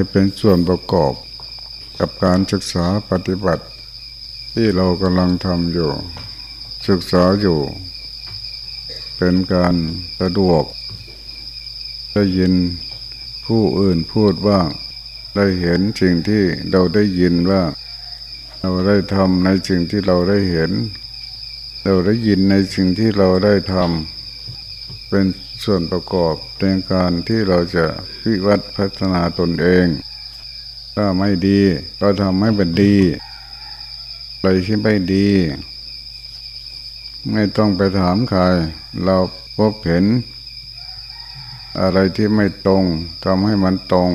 ให้เป็นส่วนประกอบกับการศึกษาปฏิบัติ ที่เรากำลังทำอยู่ ศึกษาอยู่ เป็นการสะดวก ได้ยินผู้อื่นพูดบ้าง ได้เห็นสิ่งที่เราได้ยินว่า เราได้ทำในสิ่งที่เราได้เห็น เราได้ยินในสิ่งที่เราได้ทำเป็น ส่วนประกอบในการที่เราจะวิวัฒพัฒนาตนเอง ถ้าไม่ดีก็ทำให้เป็นดีอะไรที่ไม่ดี ไม่ต้องไปถามใคร เราพบเห็น อะไรที่ไม่ตรงทำให้มันตรง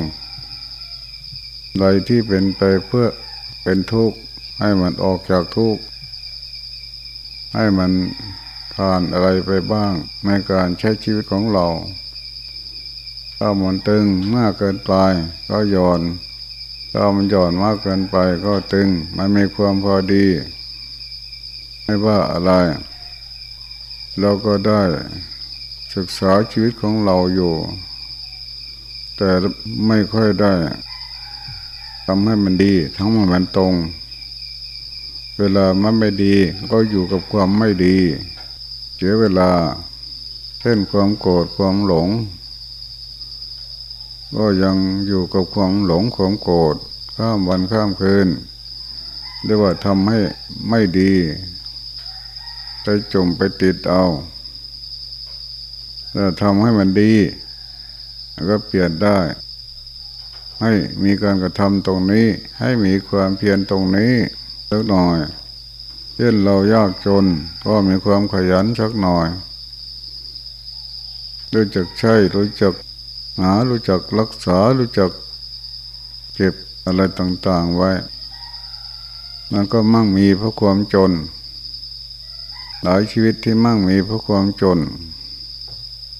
อะไรที่เป็นไปเพื่อเป็นทุกข์ให้มันออกจากทุกข์ให้มัน ผ่านอะไรไปบ้างในการใช้ชีวิตของเรา ถ้ามันตึงมากเกินไปก็หย่อน ถ้ามันหย่อนมากเกินไปก็ตึง มันมีความพอดี ไม่ว่าอะไร เราก็ได้ศึกษาชีวิตของเราอยู่ แต่ไม่ค่อยได้ทำให้มันดี ทั้งหมดมันตรง เวลามันไม่ดี ก็อยู่กับความไม่ดี เสียเวลา เช่นความโกรธความหลง ก็ยังอยู่กับความหลงความโกรธข้ามวันข้ามคืนเรียกว่าทำให้ไม่ดีไปจมไปติดเอาแล้วทำให้มันดีก็เปลี่ยนได้ ให้มีการกระทำตรงนี้ ให้มีความเพียรตรงนี้สักหน่อย เช่นเรายากจนก็มีความขยันสักหน่อยรู้จักใช้รู้จักหารู้จักรักษารู้จักเก็บอะไรต่างๆไว้มันก็มั่งมีเพราะความจน หลายชีวิตที่มั่งมีเพราะความจน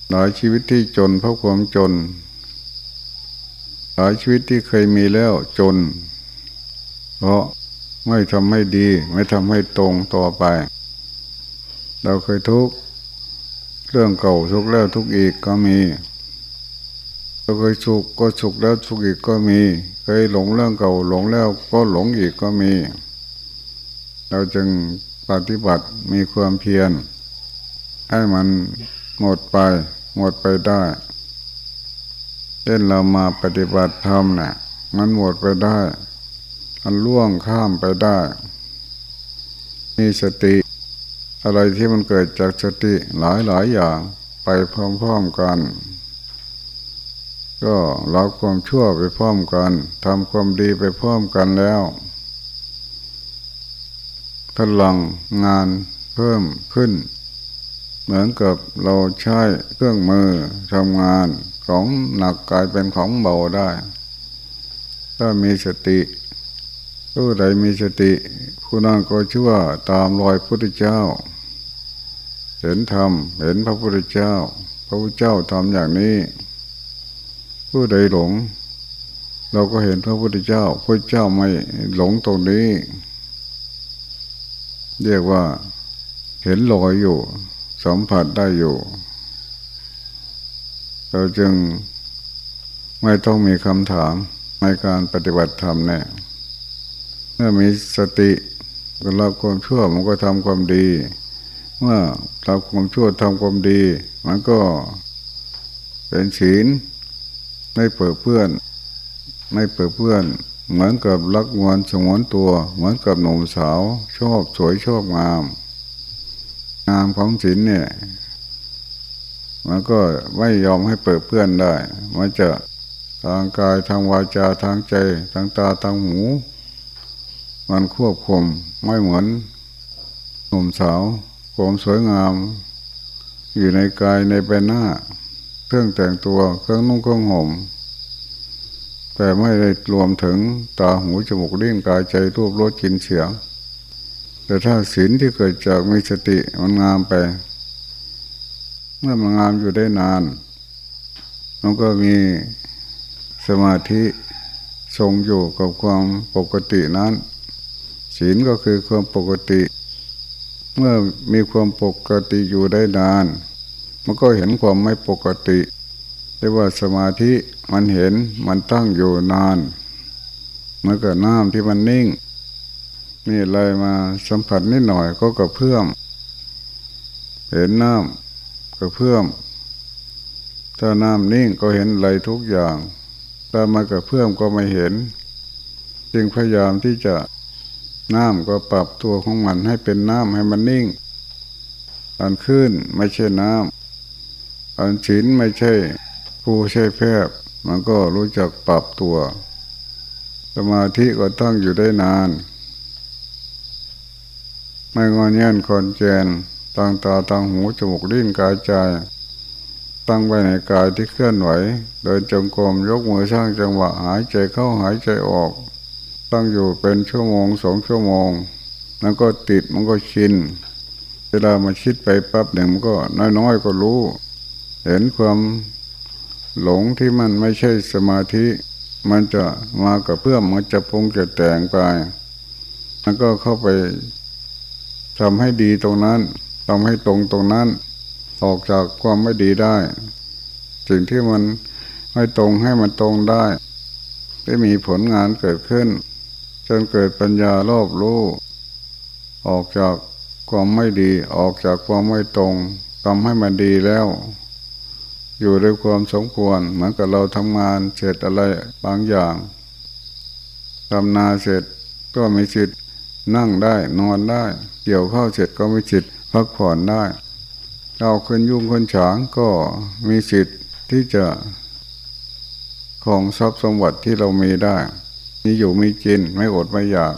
หลายชีวิตที่จนเพราะความจน หลายชีวิตที่เคยมีแล้วจน เพราะ ไม่ทำให้ดี ไม่ทำให้ตรงต่อไป เราเคยทุกข์เรื่องเก่าทุกแล้วทุกอีกก็มีเราเคยสุขก็สุขแล้วทุกข์อีกก็มี เคยหลงเรื่องเก่าหลงแล้วก็หลงอีกก็มี เราจึงปฏิบัติมีความเพียรให้มันหมดไป หมดไปได้เช่นเรามาปฏิบัติธรรมนะ่ะ มันหมดไปได้ มันล่วงข้ามไปได้ มีสติ อะไรที่มันเกิดจากสติหลายหลายอย่างไปพร้อมๆกัน ก็ละความชั่วไปพร้อมกันทำความดีไปพร้อมกันแล้วพลังงานเพิ่มขึ้น เหมือนกับเราใช้เครื่องมือทำงานของหนักกลายเป็นของเบาได้ ถ้ามีสติ ผู้ใดมีสติ ผู้นั้นก็ชื่อว่าตามรอยพระพุทธเจ้า เห็นธรรมเห็นพระพุทธเจ้า พระพุทธเจ้าทำอย่างนี้ ผู้ใดหลง เราก็เห็นพระพุทธเจ้าพระเจ้าไม่หลงตรงนี้ เรียกว่า เห็นรอยอยู่สัมผัสได้อยู่เราจึงไม่ต้องมีคำถามในการปฏิบัติธรรมแน่ เมื่อมีสติก็รับความชั่วมันก็ทำความดี เมื่อทำความชั่วทำความดี มันก็เป็นศีลไม่เปิดเพื่อน ไม่เปิดเพื่อน เหมือนกับรักงวนสงวนตัว เหมือนกับหนุ่มสาว ชอบสวยชอบงาม งามของศีลเนี่ย มันก็ไม่ยอมให้เปิดเพื่อนได้ มันจะทางกายทางวาจาทางใจ ทางตาทางหู มันควบคุมไม่เหมือนหนุ่มสาวความสวยงาม อยู่ในกายในใบหน้า เครื่องแต่งตัวเครื่องนุ่งเครื่องห่มแต่ไม่ได้รวมถึงตาหูจมูกลิ้นกายใจรูปรสกลิ่นเสียงแต่ถ้าศีลที่เกิดจากมีสติมันงามไป เมื่อมันงามอยู่ได้นาน มันก็มีสมาธิทรงอยู่กับความปกตินั้น ศีลก็คือความปกติ เมื่อมีความปกติอยู่ได้นาน มันก็เห็นความไม่ปกติแต่ว่าสมาธิมันเห็นมันตั้งอยู่นานเมื่อกับน้ำที่มันนิ่ง นี่อะไรมาสัมผัสนิดหน่อยก็กระเพื่อม เห็นน้ำกระเพื่อม ถ้าน้ำนิ่งก็เห็นอะไรทุกอย่าง ถ้ามากระเพื่อมก็ไม่เห็น จึงพยายามที่จะ น้ำก็ปรับตัวของมันให้เป็นน้ำให้มันนิ่งอันขึ้นไม่ใช่น้ำอันฉินไม่ใช่ผู้ใช่แพบมันก็รู้จักปรับตัว สมาธิก็ตั้งอยู่ได้นาน ไม่งอนแย่นคอนแจนตั้งตาตั้งหูจมูกลิ้นกายใจ ตั้งไว้ในกายที่เคลื่อนไหว เดินจงกรมยกมือสร้างจังหวะหายใจเข้าหายใจออก ตั้งอยู่เป็นชั่วโมงสองชั่วโมงแล้วก็ติดมันก็ชิน เวลามาคิดไปปั๊บหนึ่งมันก็น้อยๆก็รู้ เห็นความหลงที่มันไม่ใช่สมาธิ มันจะมากับเพื่อมันจะพงจะแต่งไปมันก็เข้าไปทำให้ดีตรงนั้นทำให้ตรงตรงนั้น ออกจากความไม่ดีได้สิ่งที่มันไม่ตรงให้มันตรงได้ได้มีผลงานเกิดขึ้น จนเกิดปัญญารอบรู้ออกจากความไม่ดีออกจากความไม่ตรงทำให้มันดีแล้ว อยู่ด้วยความสมควร เหมือนกับเราทำงานเสร็จอะไรบางอย่างทำนาเสร็จก็มีจิตนั่งได้นอนได้ เกี่ยวข้าวเสร็จก็มีจิตพักผ่อนได้เราคนยุ่งคนฉางก็มีสิทธิ์ที่จะของทรัพย์สมบัติที่เรามีได้ มีอยู่มีกินไม่อดไม่อยาก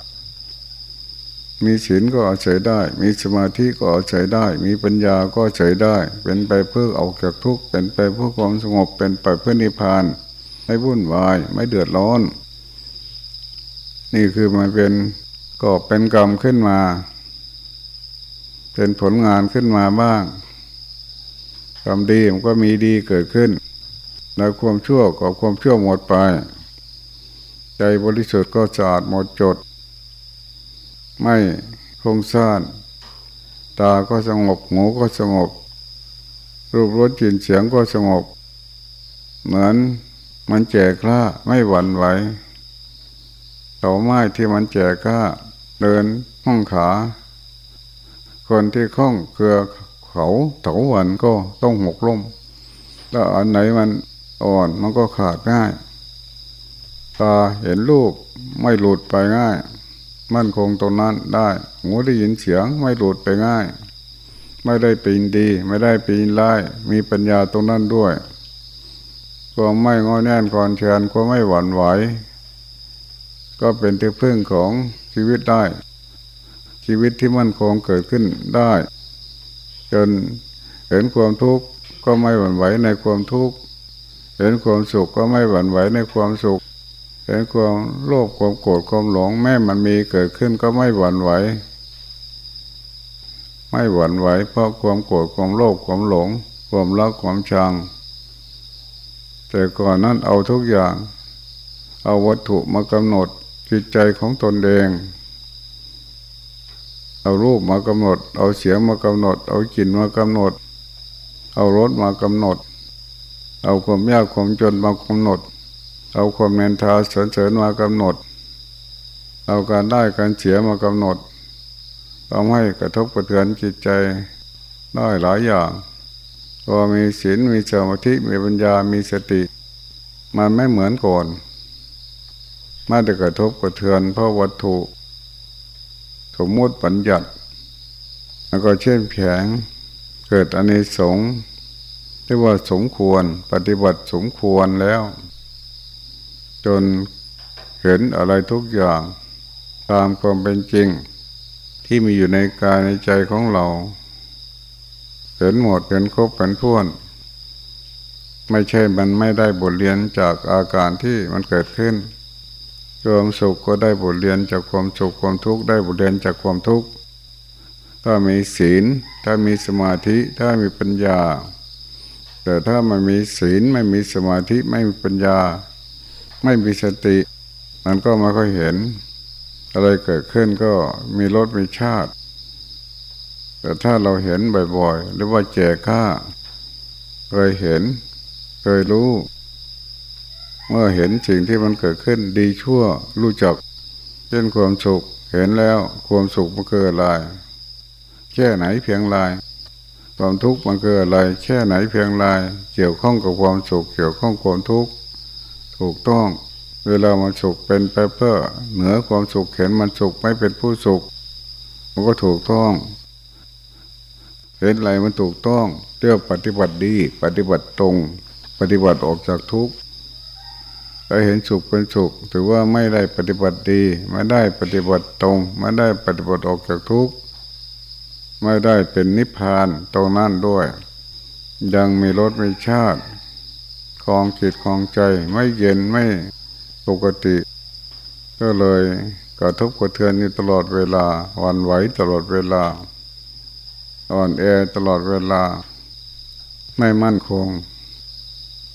มีศีลก็อาศัยได้ มีสมาธิก็อาศัยได้ มีปัญญาก็อาศัยได้ เป็นไปเพื่อออกจากทุกข์เป็นไปเพื่อความสงบเป็นไปเพื่อนิพพาน ไม่วุ่นวายไม่เดือดร้อน นี่คือมันเป็นก็เป็นกรรมขึ้นมา เป็นผลงานขึ้นมาบ้างกรรมดีมันก็มีดีเกิดขึ้น แล้วความชั่วก็ความชั่วหมดไป ใจบริสุทธิ์ก็สะอาดหมดจด ไม่ฟุ้งซ่านตาก็สงบหูก็สงบ รูปรสกลิ่นเสียงก็สงบ เหมือนมันแจกล้าไม่หวั่นไหวเสาไม้ที่มันแจกล้า เดินห้องขา คนที่คล้องเกลือเขาเถาวันก็ต้องหกล้ม แล้วอันไหนมันอ่อนมันก็ขาดง่าย ตาเห็นรูปไม่หลุดไปง่าย มั่นคงตรงนั้นได้หูได้ยินเสียงไม่หลุดไปง่าย ไม่ได้ปีนดี ไม่ได้ปีนไล่มีปัญญาตรงนั้นด้วยความไม่งอแน่นคอนเชนความไม่หวั่นไหวก็เป็นที่พึ่งของชีวิตได้ ชีวิตที่มั่นคงเกิดขึ้นได้ จนเห็นความทุกข์ก็ไม่หวั่นไหวในความทุกข์เห็นความสุขก็ไม่หวั่นไหวในความสุข เห็นความโลภความโกรธความหลงแม้มันมีเกิดขึ้นก็ไม่หวั่นไหว ไม่หวั่นไหว เพราะความโกรธความโลภความหลง ความรักความชัง แต่ก่อนนั้นเอาทุกอย่าง เอาวัตถุมากำหนดจิตใจของตนเองเอารูปมากำหนด เอาเสียงมากำหนด เอากลิ่นมากำหนด เอารสมากำหนด เอาความยากความจนมากำหนด เอาความเมนทาสนเสริญมากำหนด เอาการได้การเสียมากำหนดทำให้กระทบกระเทือนจิตใจได้หลายอย่างพอมีศีลมีสมาธิมีปัญญามีสติ มันไม่เหมือนก่อนไม่ได้กระทบกระเทือนเพราะวัตถุสมมติปัญญัติแล้วก็เช่นแผงเกิดอันนี้สงที่ว่าสมควร ปฏิบัติสมควรแล้ว จนเห็นอะไรทุกอย่างตามความเป็นจริง ที่มีอยู่ในกายในใจของเรา เห็นหมดเห็นครบเป็นพ้วน ไม่ใช่มันไม่ได้บทเรียนจากอาการที่มันเกิดขึ้นความสุขก็ได้บทเรียนจากความสุขความทุกข์ได้บทเรียนจากความทุกข์ถ้ามีศีล ถ้ามีสมาธิถ้ามีปัญญา แต่ถ้ามันมีศีลไม่มีสมาธิไม่มีปัญญา ไม่มีสติ มันก็ไม่ค่อยเห็น อะไรเกิดขึ้นก็มีรสมีชาติ แต่ถ้าเราเห็นบ่อยๆ หรือว่าแจกข้าเคยเห็น เคยรู้ เมื่อเห็นสิ่งที่มันเกิดขึ้นดีชั่วรู้จักเช่นความสุขเห็นแล้วความสุขมันเกิดอะไรแค่ไหนเพียงไรความทุกข์มันเกิดอะไรแค่ไหนเพียงไรเกี่ยวข้องกับความสุข เกี่ยวข้องความทุกข์ ถูกต้อง เวลามันสุขเป็นไปเพื่อเหนือความสุขเห็นมันสุขไม่เป็นผู้สุข มันก็ถูกต้องเห็นอะไรมันถูกต้องเรียกปฏิบัติดี ปฏิบัติตรง ปฏิบัติออกจากทุกข์ถ้าเห็นสุขเป็นสุขถือว่าไม่ได้ปฏิบัติดีไม่ได้ปฏิบัติตรงไม่ได้ปฏิบัติออกจากทุกข์ไม่ได้เป็นนิพพานตรงนั้นด้วย ยังมีรสม่ชาติ องจิตคลองใจไม่เย็นไม่ปกติ ก็เลยกระทบกระเทือนอยู่ตลอดเวลาวันไหวตลอดเวลาอ่อนแอตลอดเวลา ไม่มั่นคง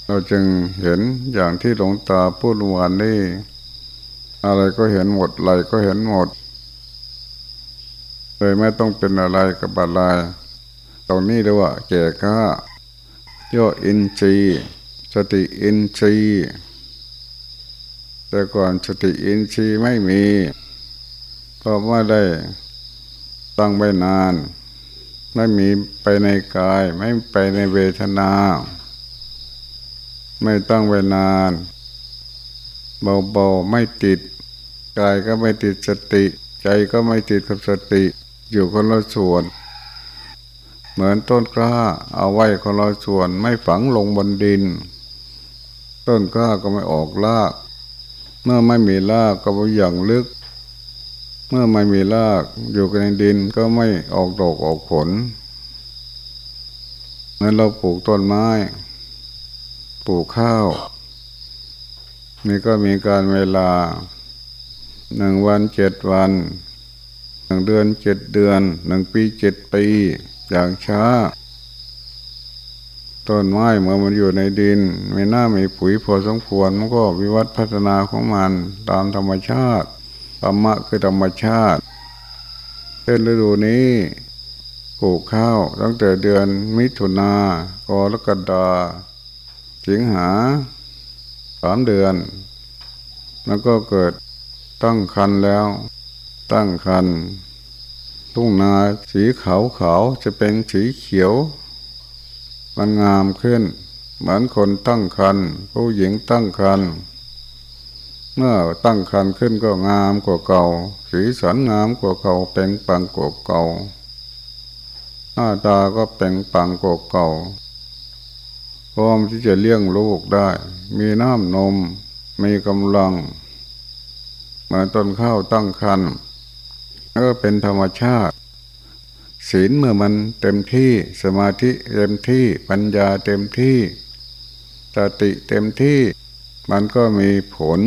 เราจึงเห็นอย่างที่หลวงตาพูดวันนี้ อะไรก็เห็นหมดอะไรก็เห็นหมดเลยไม่ต้องเป็นอะไรกับอะไรตรงนี้เรียกว่าแก่ข้าย่ออินทรี สติอินทรีย์แต่ก่อนสติอินทรีย์ไม่มีเพราะว่าได้ตั้งไว้นาน ไม่มีไปในกาย ไม่ไปในเวทนา ไม่ตั้งไว้นาน เบาๆไม่ติด กายก็ไม่ติดสติ ใจก็ไม่ติดกับสติ อยู่คนละส่วน เหมือนต้นกล้า เอาไว้คนละส่วนไม่ฝังลงบนดิน ต้นกล้าก็ไม่ออกราก เมื่อไม่มีรากก็ไม่อย่างลึก เมื่อไม่มีรากอยู่กันในดินก็ไม่ออกดอกออกผลเหมือนเราปลูกต้นไม้ ปลูกข้าวนี่ก็มีการเวลาหนึ่งวันเจ็ดวันหนึ่งเดือนเจ็ดเดือนหนึ่งปีเจ็ดปีอย่างช้า ต้นไม้เมื่อมันอยู่ในดินไม่น่ามีปุ๋ยพอสมควรมันก็วิวัฒน์พัฒนาของมันตามธรรมชาติธรรมะคือธรรมชาติเป็นฤดูนี้ปลูกข้าวตั้งแต่เดือนมิถุนากรกฎาสิงหาสามเดือน แล้วก็เกิดตั้งคันแล้ว ตั้งคันทุ่งนาสีขาวขาวจะเป็นสีเขียว มันงามขึ้น เหมือนคนตั้งคันผู้หญิงตั้งคันเมื่อตั้งคันขึ้นก็งามกว่าเก่า สีสันงามกว่าเก่าเป่งปังกว่าเก่าหน้าตาก็เป่งปังกว่าเก่าพร้อมที่จะเลี้ยงลูกได้ มีน้ำนม มีกำลังเหมือนต้นข้าวตั้งคันก็เป็นธรรมชาติ ศีลเมื่อมันเต็มที่สมาธิเต็มที่ปัญญาเต็มที่สติเต็มที่ มันก็มีผล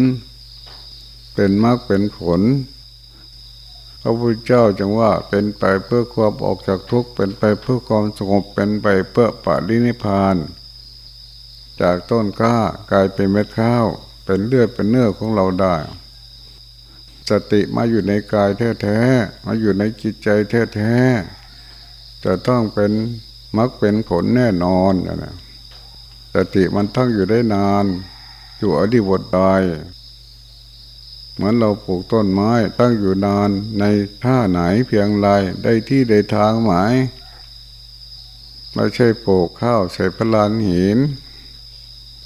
เป็นมากเป็นผลพระพุทธเจ้าจึงว่าเป็นไปเพื่อความออกจากทุกข์เป็นไปเพื่อความสงบเป็นไปเพื่อปารินิพาน จากต้นก้ากลายเป็นเม็ดข้าว เป็นเลือดเป็นเนื้อของเราได้สติมาอยู่ในกายแท้ๆ มาอยู่ในจิตใจแท้ๆ จะต้องเป็นมรรคเป็นผลแน่นอนนะสติมันตั้งอยู่ได้นานอยู่อดีบทใดเหมือนเราปลูกต้นไม้ตั้งอยู่นานในท่าไหนเพียงไรได้ที่ได้ทางหมายไม่ใช่ปลูกข้าวใส่พลานหิน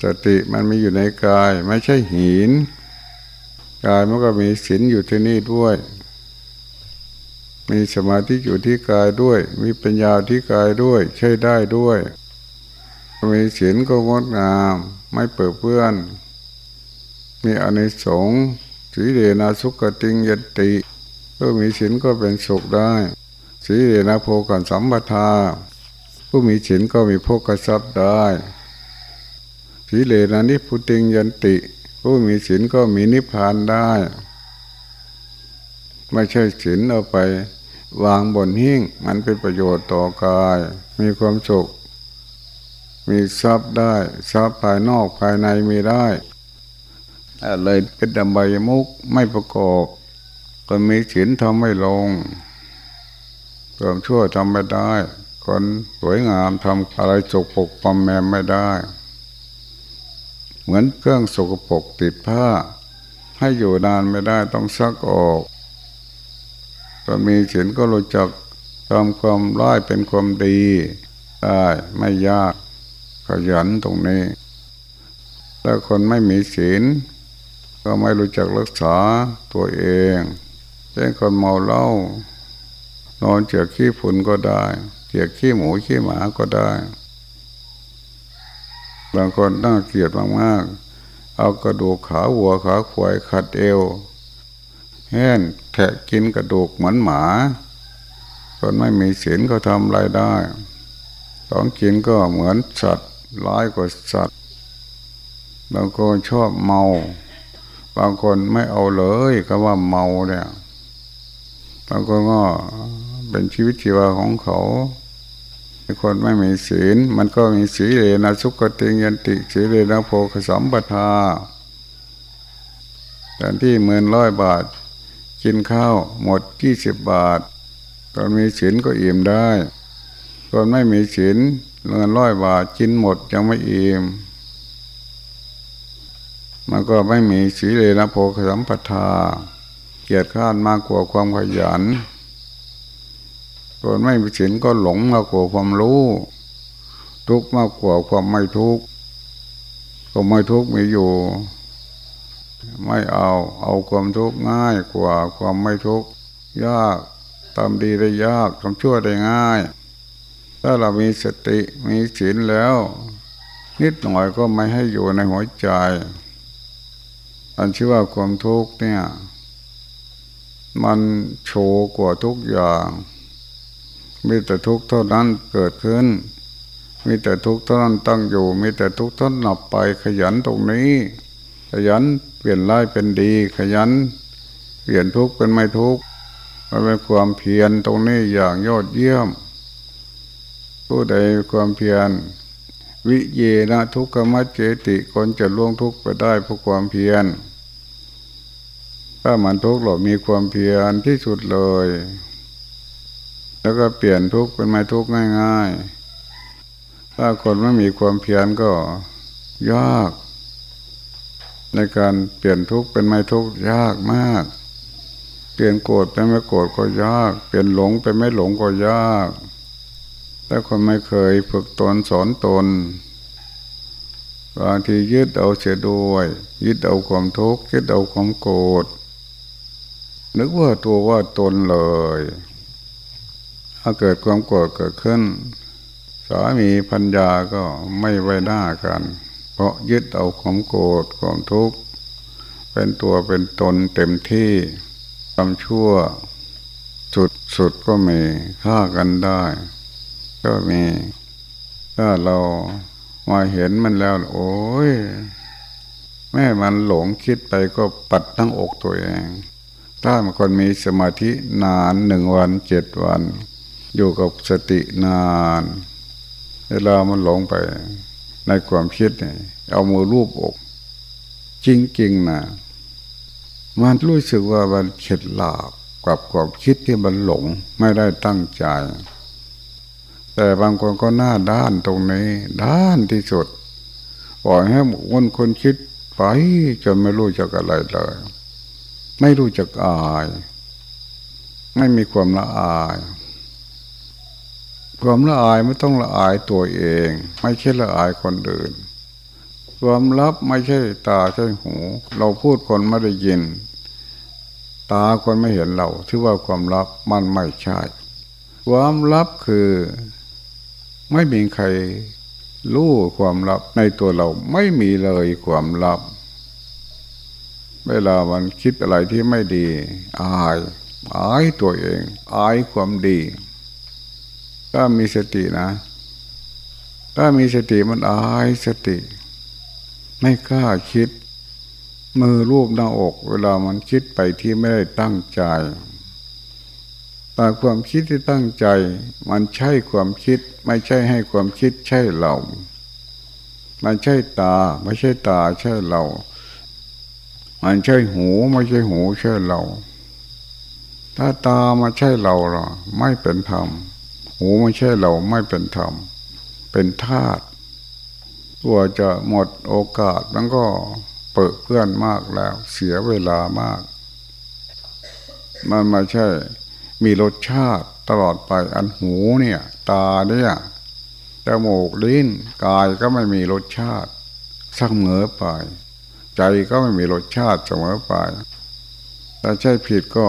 สติมันมีอยู่ในกายไม่ใช่หิน กายมันก็มีศีลอยู่ที่นี่ด้วย มีสมาธิอยู่ที่กายด้วย มีปัญญาที่กายด้วย ใช้ได้ด้วย มีศีลก็งดงาม ไม่เปิดเพื่อน มีอนิสงส์สีเดนาสุกติงยติก็มีศีลก็เป็นสุขได้ สีเดนาโพกันสัมปทา ผู้มีศีลก็มีโภกทรัพย์ได้สีเลนานิพุติงยันติ ผู้มีศีลก็มีนิพพานได้ ไม่ใช่ศีลเอาไป วางบนหิ้งมันเป็นประโยชน์ต่อกาย มีความสุข มีทรัพย์ได้ทรัพย์ภายนอกภายในมีได้เลยเป็นดำใบมุกไม่ประกอบ คนมีศีลทำไม่ลงความชั่วทำไม่ได้ คนสวยงามทำอะไรจกปกปอมแมมไม่ได้ เหมือนเครื่องสกปรกติดผ้า ให้อยู่นานไม่ได้ต้องซักออก ตอนมีศีลก็รู้จักทำความร้ายเป็นความดีได้ไม่ยากขยันตรงนี้ถ้าคนไม่มีศีลก็ไม่รู้จักรักษาตัวเองเช่นคนเมาเหล้านอนเจียกขี้ฝุ่นก็ได้เจียกขี้หมูขี้หมาก็ได้บางคนน่าเกลียดมากๆเอากระดูกขาวัวขาควายขัดเอว แห้นแทะกินกระดูกเหมือนหมา คนไม่มีศีลก็ทำไรได้ต้องกินก็เหมือนสัตว์ร้ายกว่าสัตว์บางคนชอบเมา บางคนไม่เอาเลยก็ว่าเมาเนี่ยบางคนก็เป็นชีวิตชีวาของเขาคนไม่มีศีล มันก็มีสีเลนะสุกติยันติสีเลนะโพคสัมปทาแต่ที่หมื่นร้อยบาท กินข้าวหมดยี่สิบบาท ตอนมีศีลก็อิ่มได้ตอนไม่มีศีลเงินร้อยบาทกินหมดยังไม่อิ่มมันก็ไม่มีสีเลนะโพคสัมปทา เกียรติข้านมากกว่าความขยันคนไม่มีศีลก็หลงมากกว่าความรู้ ทุกมากกว่าความไม่ทุกข์ความไม่ทุกข์มีอยู่ ไม่เอา เอาความทุกข์ง่ายกว่าความไม่ทุกข์ยากทำดีได้ยากทำชั่วได้ง่าย ถ้าเรามีสติมีศีลแล้ว นิดหน่อยก็ไม่ให้อยู่ในหัวใจ อันชื่อว่าความทุกข์เนี่ย มันโชว์กว่าทุกอย่างมีแต่ทุกข์เท่านั้นเกิดขึ้น มีแต่ทุกข์เท่านั้นตั้งอยู่ มีแต่ทุกข์เท่านั้นหลับไปขยันตรงนี้ ขยัน เปลี่ยนร้ายเป็นดีขยัน เปลี่ยนทุกข์เป็นไม่ทุกข์มันเป็นความเพียรตรงนี้อย่างยอดเยี่ยม ผู้ใดความเพียร วิเยนะทุกขมัจเจติคนจะล่วงทุกข์ไปได้เพราะความเพียรถ้ามันทุกข์เรามีความเพียรที่สุดเลย แล้วก็เปลี่ยนทุกข์เป็นไม่ทุกข์ง่าย ๆ ถ้าคนไม่มีความเพียรก็ยาก ในการเปลี่ยนทุกข์เป็นไม่ทุกข์ยากมาก เปลี่ยนโกรธเป็นไม่โกรธก็ยาก เปลี่ยนหลงเป็นไม่หลงก็ยากถ้าคนไม่เคยฝึกตนสอนตนบางทียึดเอาเสียด้วย ยึดเอาความทุกข์ยึดเอาความโกรธนึกว่าตัวว่าตนเลย ถ้าเกิดความโกรธเกิดขึ้น สามีพัญญาก็ไม่ไว้หน้ากัน เพราะยึดเอาความโกรธความทุกข์เป็นตัวเป็นตนเต็มที่ทำชั่ว สุดสุดก็มีฆ่ากันได้ ก็มี ถ้าเรามาเห็นมันแล้ว โอ้ย แม่มันหลงคิดไปก็ปัดทั้งอกตัวเองถ้ามันคนมีสมาธินานหนึ่งวันเจ็ดวัน อยู่กับสตินาน เวลามันหลงไป ในความคิดเนี่ยเอามือรูปอก จริงๆนะมันรู้สึกว่ามันเข็ดหลาบกับความคิดที่มันหลงไม่ได้ตั้งใจ แต่บางคนก็หน้าด้านตรงนี้ ด้านที่สุดปล่อยให้คนคนคิดไปจนไม่รู้จักอะไรเลย ไม่รู้จักอาย ไม่มีความละอาย ความละอายไม่ต้องละอายตัวเอง ไม่ใช่ละอายคนอื่น ความลับไม่ใช่ตาใช่หู เราพูดคนไม่ได้ยิน ตาคนไม่เห็นเราที่ว่าความลับมันไม่ใช่ ความลับคือ ไม่มีใครรู้ความลับในตัวเราไม่มีเลยความลับ เวลามันคิดอะไรที่ไม่ดี อาย อายตัวเอง อายความดี ถ้ามีสตินะ ถ้ามีสติมันอายสติ ไม่กล้าคิด มือรูปหน้าอก เวลามันคิดไปที่ไม่ได้ตั้งใจแต่ความคิดที่ตั้งใจ มันใช่ความคิด ไม่ใช่ให้ความคิดใช่เรามันใช่ตา ไม่ใช่ตาใช่เรา มันใช่หูไม่ใช่หูใช่เรา ถ้าตามาใช่เราหรอไม่เป็นธรรม หูไม่ใช่เราไม่เป็นธรรม เป็นธาตุกลัวจะหมดโอกาสแล้วก็เปิดเพื่อนมากแล้ว เสียเวลามาก มันไม่ใช่ มีรสชาติตลอดไปอันหูเนี่ย ตาเนี่ยจมูกลิ้นกายก็ไม่มีรสชาติเสมอไป ใจก็ไม่มีรสชาติเสมอไปถ้าใช่ผิดก็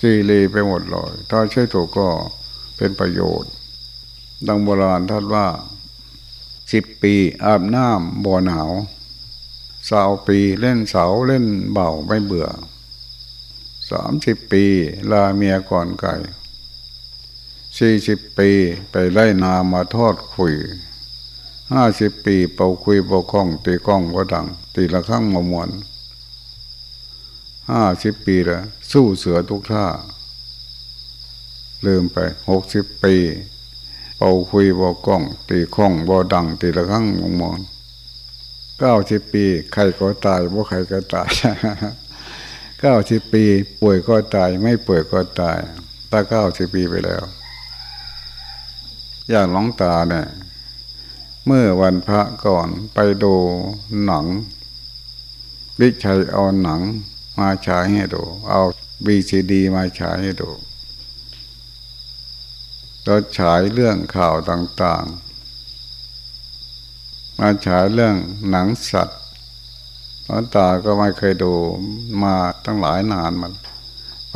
กีรีไปหมดเลย ถ้าใช่ถูกก็ เป็นประโยชน์ ดังโบราณท่านว่าสิบปีอาบน้ำบ่อหนาวสาวปีเล่นเสาเล่นเบาไม่เบื่อสามสิบปีลาเมียก่อนไก่สี่สิบปีไปไล่นามาทอดคุยห้าสิบปีเป่าคุยเป่าคล้องตีกล้องก็ดัง ตีละข้างมามวนห้าสิบปีละสู้เสือทุกท่า ลืมไปหกสิบปี เป่าคุยเป่กล้อง ตีข้องบ่ดัง ตีละข้งมามวนเก้าสิบปี ใครก็ตายว่าใครก็ตายเก้าสิบปี ป่วยก็ตาย ไม่ป่วยก็ตายถ้าเก้าสิบปีไปแล้วอย่างหลงตาเนี่ยเมื่อวันพระก่อนไปดูหนังวิชัยเอาหนังมาฉายให้ดู เอาบีซีดีมาฉายให้ดู เราฉายเรื่องข่าวต่างๆ มาฉายเรื่องหนังสัตว์หลวงตาก็ไม่เคยดูมาตั้งหลายนานมัน ไป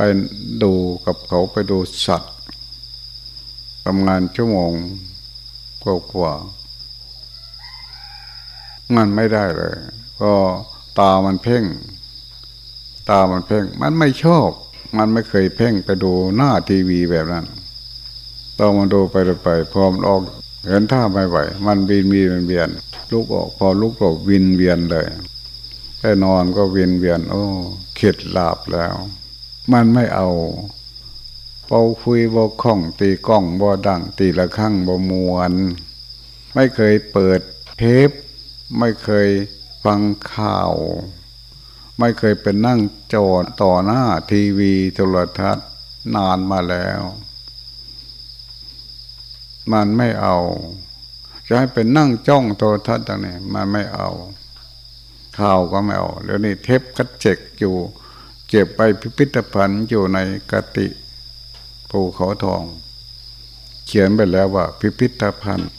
ดูกับเขาไปดูสัตว์ทำงานชั่วโมงกว่าๆมันไม่ได้เลย ก็ตามันเพ่ง ตามันเพ่ง มันไม่ชอบ มันไม่เคยเพ่งไปดูหน้าทีวีแบบนั้น ตอนมันดูไปไปพอมออกเห็นท่าไม่ไหวมันบินมีนเวียนลุกออกพอลุกออกวินเวียนเลยแค่นอนก็เวียนเวียน โอ้เข็ดหลาบแล้ว มันไม่เอาเป่าคุยบกข้องตีกล้องบ่ดังตีละข้างบ่มวน ไม่เคยเปิดเทปไม่เคยฟังข่าว ไม่เคยเป็นนั่งจอต่อหน้าทีวีโทรทัศน์นานมาแล้ว มันไม่เอา จะให้เป็นนั่งจ้องโทรทัศน์ต่างนี้มันไม่เอาข่าวก็ไม่เอาเดี๋ยวนี้เทปกัดเจกอยู่เก็บไปพิพิธภัณฑ์อยู่ในกติภูเขาทอง เขียนไปแล้วว่า พิพิธภัณฑ์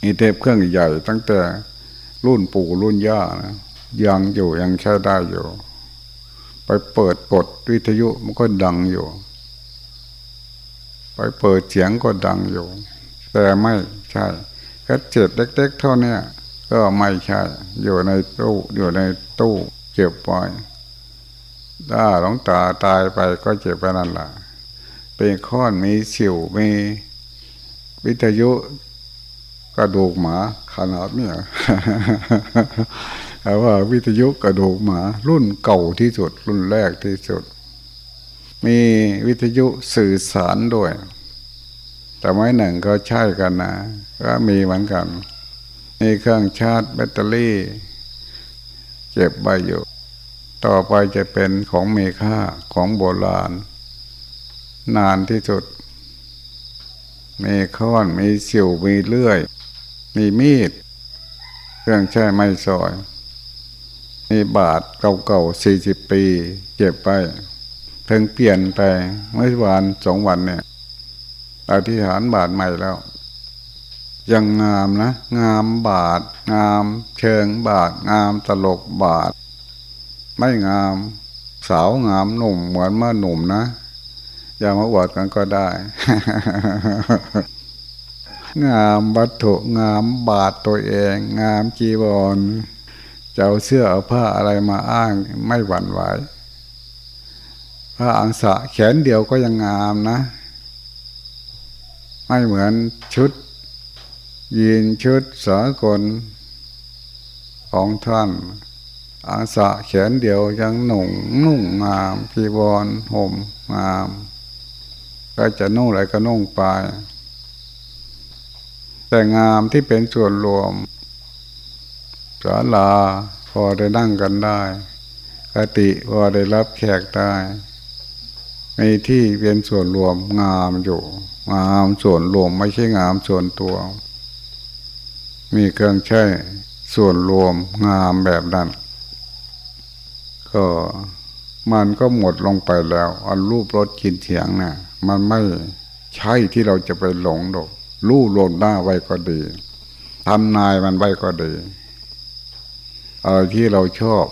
มีเทปเครื่องใหญ่ตั้งแต่รุ่นปู่รุ่นย่านะยังอยู่ยังใช้ได้อยู่ ไปเปิดกดวิทยุมันก็ดังอยู่ ไปเปิดเสียงก็ดังอยู่ แต่ไม่ใช่แค่เจ็ดเล็ก ๆ เท่านี้ก็ไม่ใช่ อยู่ในตู้อยู่ในตู้เก็บไว้ถ้าหลงตาตายไปก็เจ็บไปนั่นแหละเป็นข้อนมีสิวมีวิทยุกระดูกหมาขนาดเนี้แต่ว่าวิทยุกระดูกหมา รุ่นเก่าที่สุด รุ่นแรกที่สุด มีวิทยุสื่อสารด้วย แต่ไม่หนึ่งก็ใช่กันนะ ก็มีเหมือนกัน มีเครื่องชาร์จแบตเตอรี่ เก็บไว้อยู่ ต่อไปจะเป็นของมีค่าของโบราณ นานที่สุด มีค้อนมีสิวมีเลื่อย มีมีด เครื่องใช้ไม้ซอย มีบาทเก่าๆสี่สิบปี เก็บไป เพิ่งเปลี่ยนไปเมื่อวันสองวันเนี่ยอธิษฐานบาทใหม่แล้ว ยังงามนะ งามบาท งามเชิงบาท งามตลกบาท ไม่งามสาวงามหนุ่มเหมือนเมื่อหนุ่มนะอย่ามาอวดกันก็ได้ งามวัตถุงามบาทตัวเอง งามจีวรจะเอาเสื้อเอาผ้าอะไรมาอ้างไม่หวั่นไหว พระอังสะแขนเดียวก็ยังงามนะ ไม่เหมือนชุด ยีนชุดสากลของท่านอาสะแขนเดียวยังหนุ่งนุ่งงามพีวรห่มงาม ก็จะนุ่งอะไรก็นุ่งไป แต่งามที่เป็นส่วนรวมศาลาพอได้นั่งกันได้กติพอได้รับแขกได้ มีที่เป็นส่วนรวมงามอยู่ งามส่วนรวมไม่ใช่งามส่วนตัว มีเครื่องใช้ส่วนรวมงามแบบนั้นก็มันก็หมดลงไปแล้วอันรูปรสกินเสียงนะ่ะ มันไม่ใช่ที่เราจะไปหลงดอกรู้โลดหน้าไว้ก็ดีทำนายมันไว้ก็ดีอะไรที่เราชอบ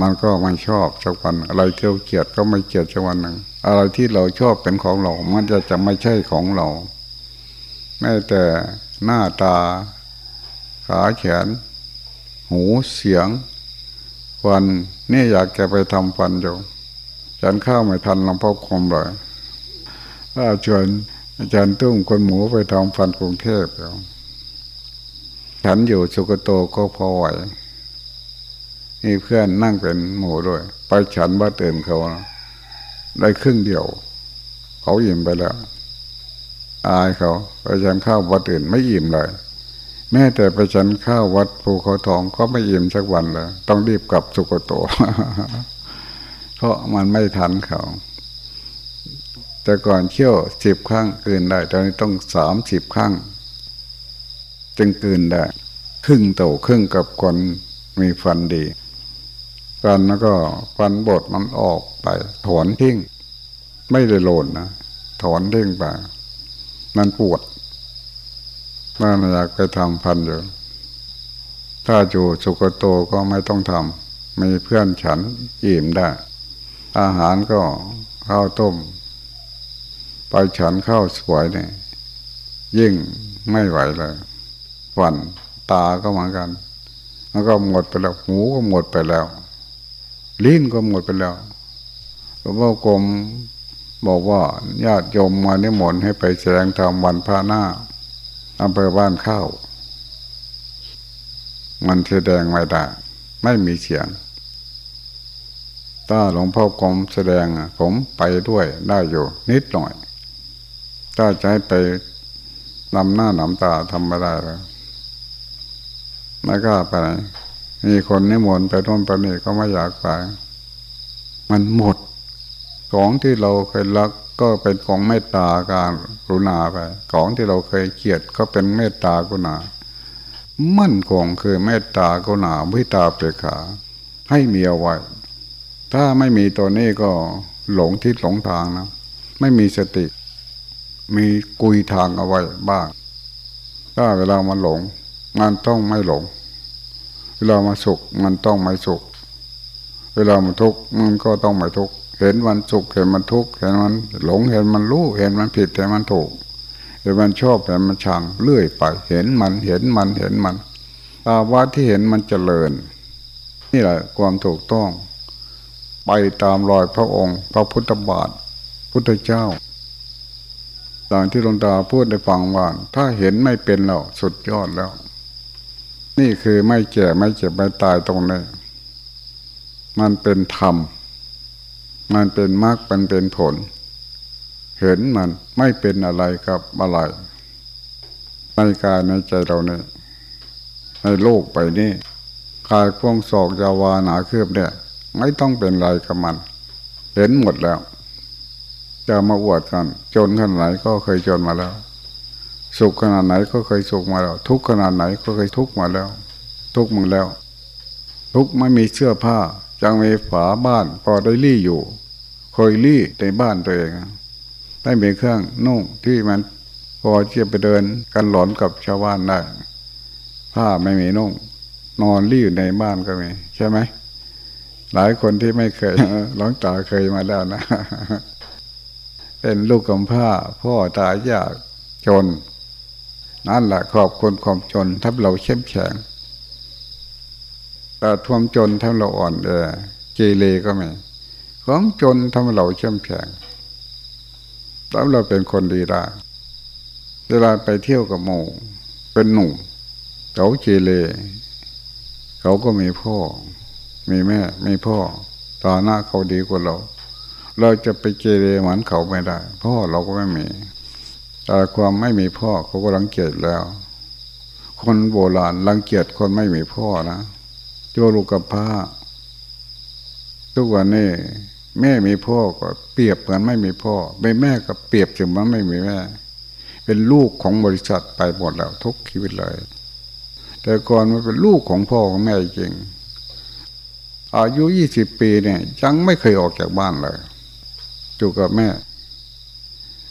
มันก็ไม่ชอบสักวัน อะไรเที่เราเกลียดก็ไม่เกลียดสักวันหนึ่งอะไรที่เราชอบเป็นของเรา มันจะจะไม่ใช่ของเรา แม้แต่หน้าตา ขาแขน หูเสียงฟันนี่อยากแกไปทำฟันอยู่ฉันข้าวไม่ทันหลวงพ่อคมเลยถ้าชวนอาจารย์ตุ้มคนหมูไปทำฟันกรุงเทพแล้วฉันอยู่สุกโตก็พอไหว มีเพื่อนนั่งเป็นหมูด้วย ไปฉันว่าเตือนเขาได้ครึ่งเดียว เขาอิ่มไปแล้ว อายเขาไปฉันข้าววัดอื่นไม่อิ่มเลย แม้แต่ไปฉันข้าววัดภูเขาทองก็ไม่อิ่มสักวันเลยต้องรีบกลับสุโกโตเพราะมันไม่ทันเขา แต่ก่อนเที่ยวสิบครั้งกืนได้ ตอนนี้ต้องสามสิบครั้ง จึงกืนได้ ครึ่งโตครึ่งกับคนมีฟันดี กันแล้วก็ฟันบดมันออกไป ถอนทิ้ง ไม่ได้โลนนะถอนทิ้งไปมันปวดน่าอยากไปทำพันอยู่ถ้าอยู่สุกโตก็ไม่ต้องทำมีเพื่อนฉันอิ่มได้ อาหารก็ข้าวต้ม ไปฉันข้าวสวยเนี่ยยิ่งไม่ไหวเลยฝันตาก็เหมือนกัน แล้วก็หมดไปแล้ว หูก็หมดไปแล้ว ลิ้นก็หมดไปแล้วหลวงพ่อกรมบอกว่าญาติโยมมานิมนต์ให้ไปแสดงธรรมวันพระหน้าอำเภอบ้านข้าวมันแสดงไม่ได้ไม่มีเสียงถ้าหลวงพ่อกรมแสดงผมไปด้วยได้อยู่นิดหน่อย ถ้าจะให้ไปนำหน้านำตาทำไม่ได้แล้วไม่กล้าไปไหน มีคนนิมนต์ไปโน่นไปนี่ก็ไม่อยากไปมันหมด ของที่เราเคยรักก็เป็นของเมตตาการกรุณาไป ของที่เราเคยเกลียดก็เป็นเมตตากรุณา มั่นคงคือเมตตากรุณาวิตาเปรขา ให้มีเอาไว้ ถ้าไม่มีตัวนี้ก็หลงทิศหลงทางนะ ไม่มีสติ มีกุยทางเอาไว้บ้าง ถ้าเวลามันหลง มันต้องไม่หลง เวลามาสุขมันต้องไม่สุข เวลามันทุกข์มันก็ต้องไม่ทุกข์เห็นมันสุขเห็นมันทุกข์เห็นมันหลงเห็นมันรู้เห็นมันผิดเห็นมันถูกเห็นมันชอบเห็นมันชังเลื่อยไปเห็นมันเห็นมันเห็นมันภาวะที่เห็นมันเจริญ นี่แหละความถูกต้อง ไปตามรอยพระองค์ พระพุทธบาทพุทธเจ้าต่างที่หลวงตาพูดในฟังว่า ถ้าเห็นไม่เป็นเราสุดยอดแล้ว นี่คือไม่แก่ไม่เจ็บไม่ตายตรงนี้มันเป็นธรรม มันเป็นมรรคมันเป็นผล เห็นมันไม่เป็นอะไรกับอะไรในกายในใจเราเนี่ยในโลกไปนี่กายพวงศอกยาวาหนาเครือบเนี่ย ไม่ต้องเป็นไรกับมัน เห็นหมดแล้ว จะมาอวดกัน จนขนาดไหนก็เคยจนมาแล้ว สุขขนาดไหนก็เคยสุขมาแล้ว ทุกขนาดไหนก็เคยทุกมาแล้ว ทุกมึงแล้ว ทุกไม่มีเสื้อผ้าจังมีฝาบ้านพอได้รี่อยู่เคยรี่ในบ้านตัวเองได้มีเครื่องนุ่งที่มันพอจะไปเดินกันหลอนกับชาวบ้านได้ผ้าไม่มีนุ่ง นอนรี่อยู่ในบ้านก็มี ใช่ไหมหลายคนที่ไม่เคยหลงตาเคยมาแล้วนะ เป็นลูกกำพร้าพ่อตายยากจน นั่นแหละขอบคุณความจนทับเราเข้มแข็งแต่ทวมจนทำเราอ่อนเออเกเรก็ไม่ความจนทำเราเข้มแข็งแล้วเราเป็นคนดีได้เวลาไปเที่ยวกับหมู่เป็นหนุ่มเขาเกเรเขาก็มีพ่อ มีแม่ มีพ่อตาหน้าเขาดีกว่าเรา เราจะไปเกเรเหมือนเขาไม่ได้ พ่อเราก็ไม่มี แต่ความไม่มีพ่อเขาก็รังเกียจแล้ว คนโบราณรังเกียจคนไม่มีพ่อนะโลูกกับพ้าทุกวันนี้แม่มีพ่อก็เปรียบเหมือนไม่มีพ่อเป็นแม่ก็เปรียบถึงมันไม่มีแม่ เป็นลูกของบริษัทไปหมดแล้วทุกชีวิตเลย แต่ก่อนมันเป็นลูกของพ่อของแม่จริง อายุยี่สิบปีเนี่ยยังไม่เคยออกจากบ้านเลยอยู่กับแม่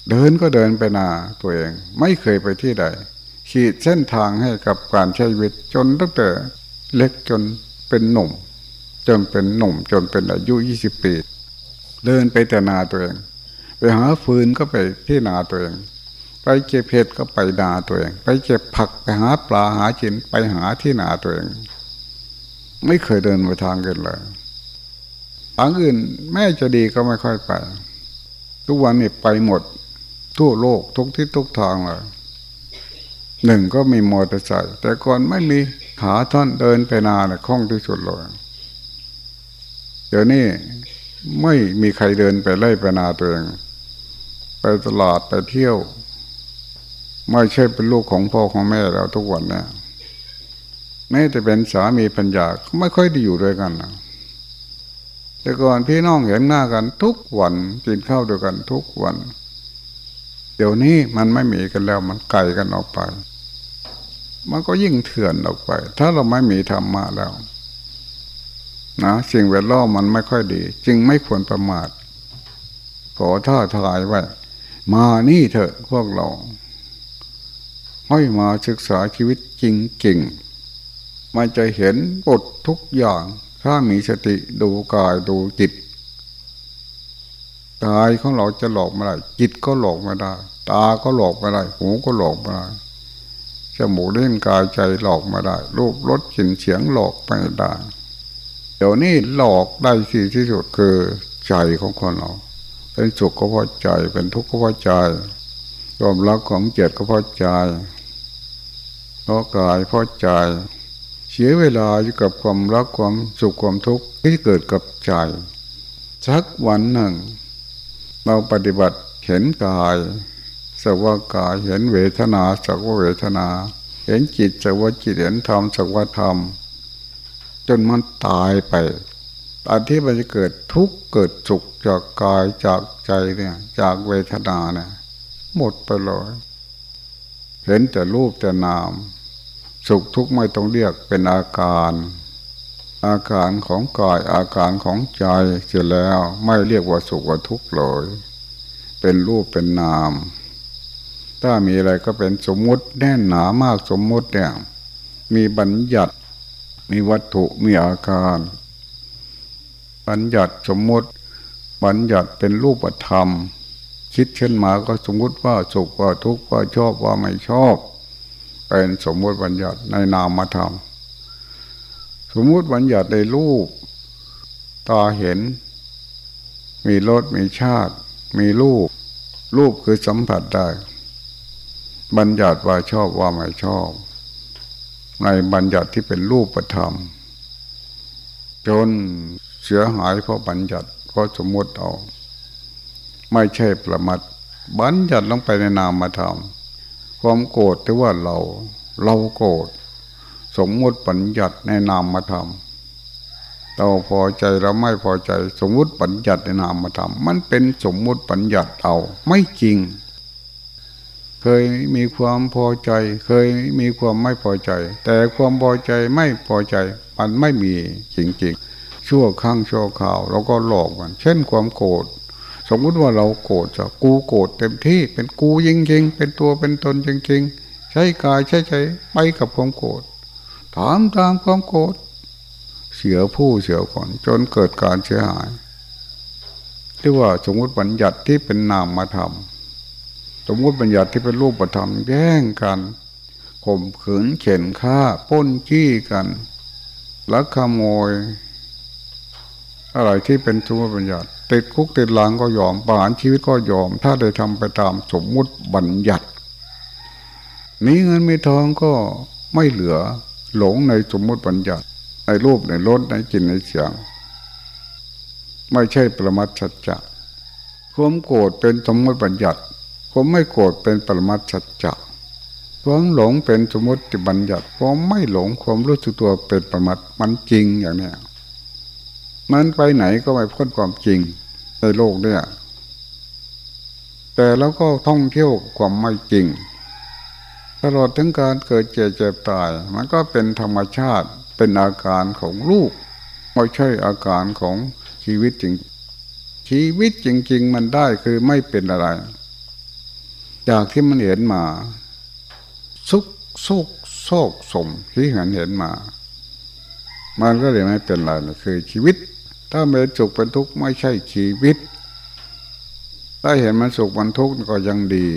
เดินก็เดินไปนาตัวเอง ไม่เคยไปที่ใด ขีดเส้นทางให้กับการใช้ชีวิตจนตั้งแต่เล็กจนเป็นหนุ่ม จนเป็นหนุ่มจนเป็นอายุยี่สิบปี เดินไปแต่นาตัวเอง ไปหาฟืนก็ไปที่นาตัวเองไปเก็บเห็ดก็ไปนาตัวเอง ไปเก็บผักไปหาปลาหาจินไปหาที่นาตัวเอง ไม่เคยเดินไปทางกันเลยทางอื่นแม่จะดีก็ไม่ค่อยไป ทุกวันนี้ไปหมด ทั่วโลกทุกที่ทุกทางเลยหนึ่งก็มีมอเตอร์ไซค์แต่ก่อนไม่มีขาท่อนเดินไปนาเนี่ยคล่องที่สุดเลยเดี๋ยวนี้ไม่มีใครเดินไปไล่ไปนาตัวเองไปตลาดไปเที่ยว ไม่ใช่เป็นลูกของพ่อของแม่เราทุกวันนะแม้แต่เป็นสามีพัญญาก็ไม่ค่อยได้อยู่ด้วยกันนะแต่ก่อนพี่น้องเห็นหน้ากันทุกวันกินข้าวด้วยกันทุกวัน เดี๋ยวนี้มันไม่มีกันแล้วมันไกลกันออกไป มันก็ยิ่งเถื่อนออกไป ถ้าเราไม่มีธรรมะแล้ว นะสิ่งแวดล้อมมันไม่ค่อยดี จึงไม่ควรประมาท ขอท่าทายไว้มานี่เถอะพวกเราให้มาศึกษาชีวิตจริงๆมันจะเห็นบททุกอย่าง ถ้ามีสติดูกายดูจิต กายของเราจะหลอกไม่ได้จิตก็หลอกไม่ได้ ตาก็หลอกไม่ได้ หูก็หลอกไม่ได้จมูกเล่นกายใจหลอกไม่ได้ รูปรสกลิ่นเสียงหลอกไม่ได้เดี๋ยวนี้หลอกได้ที่ที่สุดคือใจของคนเราเป็นสุขก็เพราะใจเป็นทุกข์ก็เพราะใจความรักของเจตก็เพราะใจเพราะกายเพราะใจเสียเวลาอยู่กับความรักความสุขความทุกข์ที่เกิดกับใจสักวันหนึ่ง เราปฏิบัติเห็นกายสักว่ากายเห็นเวทนาสักว่าเวทนา เห็นจิตสักว่าจิตเห็นธรรมสักว่าธรรมจนมันตายไปตอนที่มันจะเกิดทุกข์เกิดสุขจากกายจากใจเนี่ย จากเวทนาเนี่ยหมดไปเลยเห็นแต่รูปแต่นาม สุขทุกข์ไม่ต้องเรียกเป็นอาการ อาการของกายอาการของใจเสร็จแล้วไม่เรียกว่าสุขว่าทุกข์เลย เป็นรูปเป็นนาม ถ้ามีอะไรก็เป็นสมมุติแน่นหนามากสมมุติเนี่ยมีบัญญัติ มีวัตถุมีอาการ บัญญัติสมมุติ บัญญัติเป็นรูปธรรม คิดเช่นมาก็สมมติว่าสุขว่าทุกข์ว่าชอบว่าไม่ชอบ เป็นสมมติบัญญัติในนามธรรม สมมติบัญญัติในรูปตาเห็น มีรสมีชาติ มีรูป รูปคือสัมผัสได้ บัญญัติว่าชอบว่าไม่ชอบ ในบัญญัติที่เป็นรูปธรรม จนเสียหายเพราะบัญญัติเพราะสมมติเอา ไม่ใช่ประมาทบัญญัติลงไปในนามธรรมความโกรธที่ว่าเรา เราโกรธ สมมติปัญญัติในนามธรรมเราพอใจเราไม่พอใจ สมมุติปัญญัติในนามธรรมมันเป็นสมมุติปัญญัติเอาไม่จริง เคยมีความพอใจ เคยมีความไม่พอใจ แต่ความพอใจไม่พอใจ มันไม่มีจริงๆ ชั่วครั้งชั่วคราวเราก็หลอกมัน เช่นความโกรธสมมุติว่าเราโกรธจะกูโกรธเต็มที่เป็นกูจริงๆ เป็นตัวเป็นตนจริงๆ ใช้กายใช้ใจไปกับความโกรธ ถามตามความโกรธเสียผู้เสียคนจนเกิดการเสียหายเรียกว่าสมมติบัญญัติที่เป็นนามมาทำสมมติบัญญัติที่เป็นรูปธรรมแย่งกันข่มขืนเข็นฆ่าป้นจี้กันลักขโมย อะไรที่เป็นสมมติบัญญัติติดคุกติดหลังก็ยอมประหารชีวิตก็ยอม ถ้าได้ทำไปตามสมมุติบัญญัติมีเงินมีทองก็ไม่เหลือ หลงในสมมุติบัญญัติในรูปในรสในกินในเสียง ไม่ใช่ประมัดชัดจะความโกรธเป็นสมมติบัญญัติความไม่โกรธเป็นปรมัดชัดจะความหลงเป็นสมมติบัญญัติความไม่หลงความรู้สึกตัวเป็นปรมัดมันจริงอย่างนี้มันไปไหนก็ไม่พ้นความจริงในโลกเนี่ย แต่แล้วก็ท่องเที่ยวความไม่จริง ลอดถึงการเกิดเจ็บเจ็บตาย มันก็เป็นธรรมชาติเป็นอาการของลูกไม่ใช่อาการของชีวิตจริง ชีวิตจริง ๆ มันได้คือไม่เป็นอะไร จากที่มันเห็นมา สุกสุกโศกสมที่เห็นเห็นมา มันก็เลยไม่เป็นอะไรคือชีวิต ถ้าเป็นสุขเป็นทุกข์ไม่ใช่ชีวิตถ้าเห็นมันสุขมันทุกข์ก็ยังดี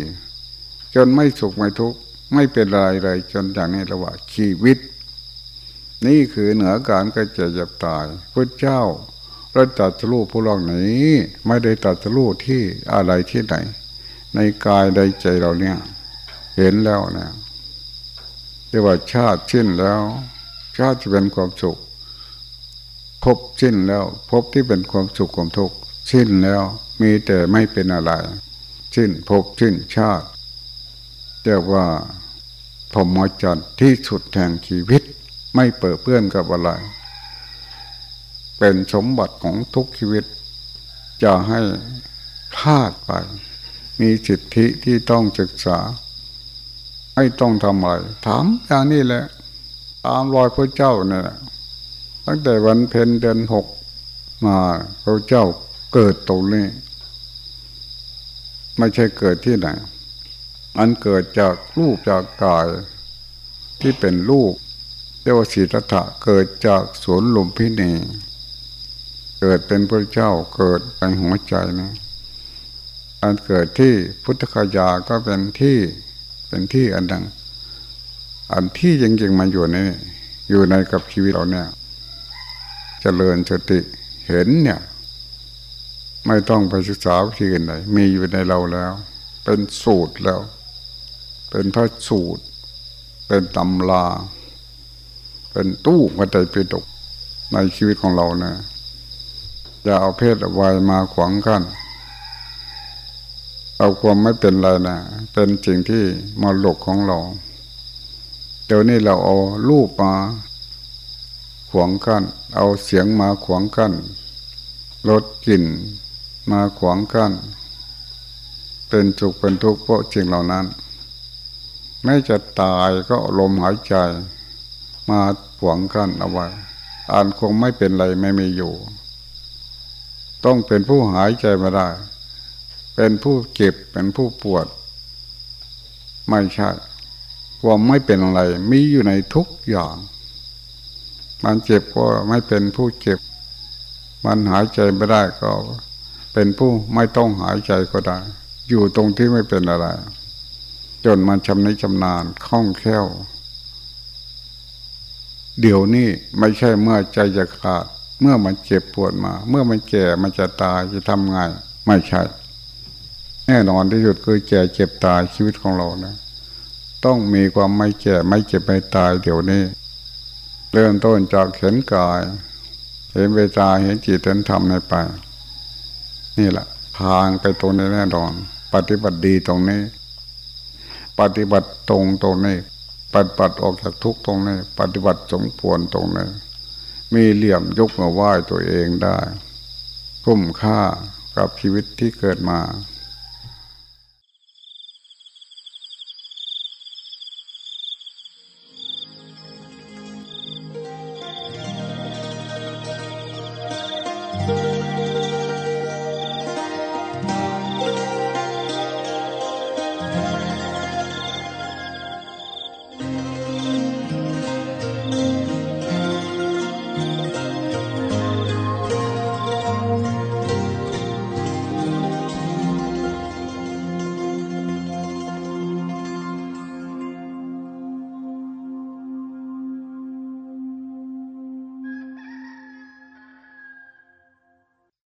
จนไม่สุขไม่ทุกข์ ไม่เป็นอะไรเลยจนอย่างนี้เราว่าชีวิต นี่คือเหนือการกระเจ็บตายพระเจ้าเราตัดสู้ผู้ลองไหนไม่ได้ตัดสู้ที่อะไรที่ไหน ในกายในใจเราเนี่ย เห็นแล้วนี่ยเรียกว่าชาติสิ้นแล้ว ชาติจะเป็นความสุขพบสิ้นแล้วพบที่เป็นความสุขความทุกข์สิ้นแล้วมีแต่ไม่เป็นอะไรสิ้นพบสิ้นชาติเรียกว่า พรหมจรรย์ที่สุดแห่งชีวิตไม่เปิดเพื่อนกับอะไร เป็นสมบัติของทุกชีวิต จะให้พลาดไป มีสิทธิที่ต้องศึกษา ไม่ต้องทำอะไรถามอย่างนี้แหละ ตามรอยพระเจ้าเนี่ยตั้งแต่วันเพ็ญเดือนหกมาพระเจ้าเกิดตรงนี้ ไม่ใช่เกิดที่ไหน อันเกิดจากรูปจากกายที่เป็นรูปเรียกว่าสีตถะเกิดจากสวนลมพินีเกิดเป็นพระเจ้าเกิดในหัวใจนะอันเกิดที่พุทธคยาก็เป็นที่เป็นที่อันดัง อันที่จริงๆมาอยู่ในอยู่ในกับชีวิตเราเนี่ยจเจริญสติเห็นเนี่ย ไม่ต้องไปศึกษาวิธีอื่นใดมีอยู่ในเราแล้ว เป็นสูตรแล้ว เป็นพระสูตร เป็นตำลา เป็นตู้พระใจปิฎกในชีวิตของเรานะอย่าเอาเพศวัยมาขวางกัน้นเอาความไม่เป็นไรนะเป็นสิ่งที่มาหลกของเรา เดี๋ยวนี้เราเอารูปมาขวางกัน้น เอาเสียงมาขวางกัน้นรสกลิ่นมาขวางกัน้น เป็นสุขเป็นทุกข์เพราะสิ่งเหล่านั้น ไม่จะตายก็ลมหายใจ มาขวงกั้นเอาไว้อ่านคงไม่เป็นไรไม่มีอยู่ ต้องเป็นผู้หายใจมาได้ เป็นผู้เจ็บเป็นผู้ปวด ไม่ใช่ความไม่เป็นอะไร มีอยู่ในทุกอย่าง มันเจ็บก็ไม่เป็นผู้เจ็บ มันหายใจไม่ได้ก็ เป็นผู้ไม่ต้องหายใจก็ได้ อยู่ตรงที่ไม่เป็นอะไร จนมันชำนิชำนาญคล่องแคล่ว เดี๋ยวนี้ไม่ใช่เมื่อใจจะขาด เมื่อมันเจ็บปวดมา เมื่อมันแก่มันจะตายจะทำไงไม่ใช่ แน่นอนที่สุดคือแก่เจ็บตายชีวิตของเรานะต้องมีความไม่แก่ไม่เจ็บไม่ตายเดี๋ยวนี้ เริ่มต้นจากเห็นกาย เห็นเวทาเห็นจิตเห็นธรรมในไป นี่แหละทางไปตรงนี้แน่นอน ปฏิบัติดีตรงนี้ ปฏิบัติตรงตรงนี้ปฏิบัติออกจากทุกตรงนี้ปฏิบัติสมควรตรงนี้มีเหลี่ยมยกมาไหว้ตัวเองได้คุ้มค่ากับชีวิตที่เกิดมา